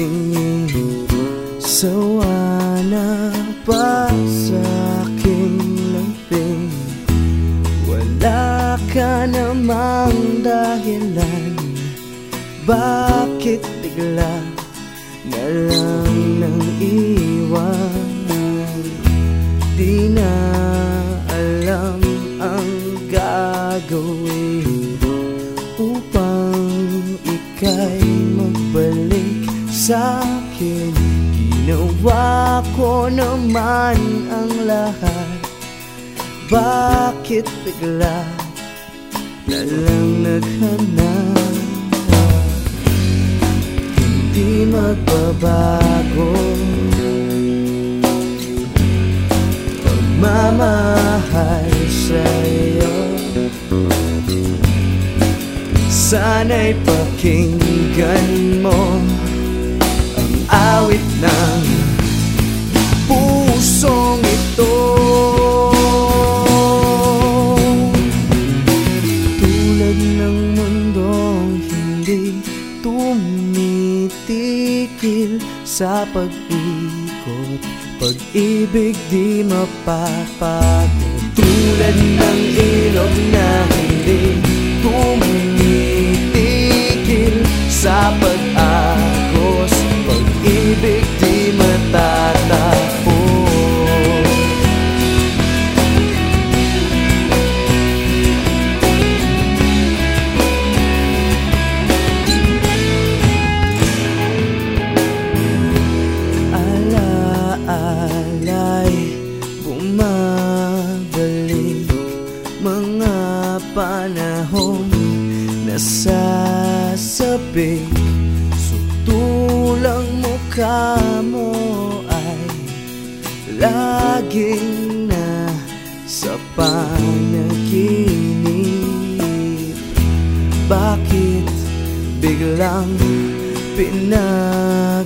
tingin Sawa na pa sa aking lamping Wala ka namang dahilan. Bakit bigla na lang nang iwan? Di na akin Ginawa ko naman ang lahat. Bakit bigla na lang naghanap? Hindi magbabago. Pagmamahal sa'yo. Sana'y pakinggan mo awit ng pusong ito. Tulad ng mundong hindi tumitikil sa pag-ikot Pag-ibig di mapapagod. Tulad ng Nasasabik Sutulang mukha mo ay Laging na sa panaginip. Bakit biglang pinagpalit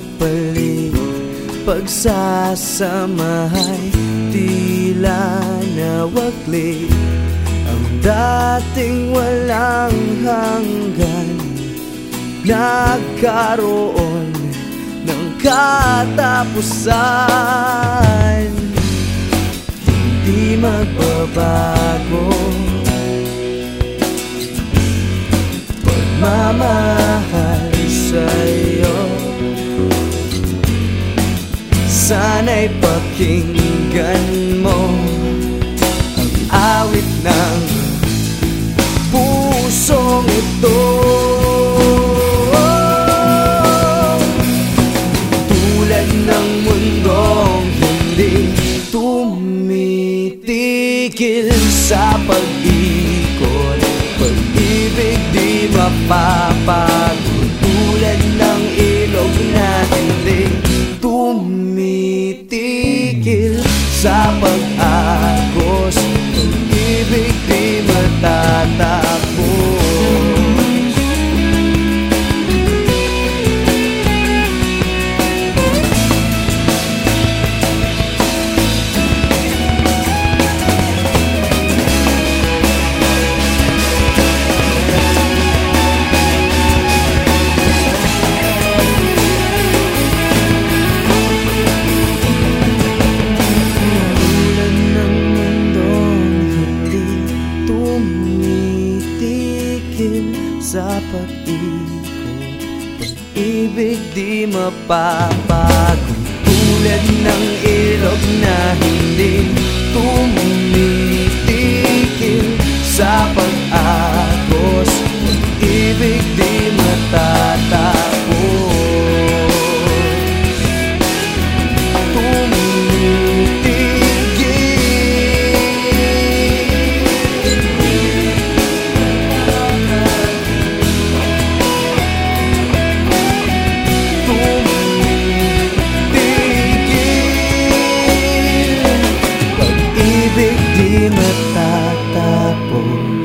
Pagsasamahay? Tila nawaglit Ang dating walang hanggan Nagkaroon ng katapusan. Hindi magbabago. Pagmamahal sa'yo. Sana'y pakinggan pusong ito Tulad ng mundong hindi tumitigil sa pag-ikot. Pag-ibig di mapapagod akin sa pag-ibig Ibig di mapapago Tulad ng ilog na hindi tumago mata tapung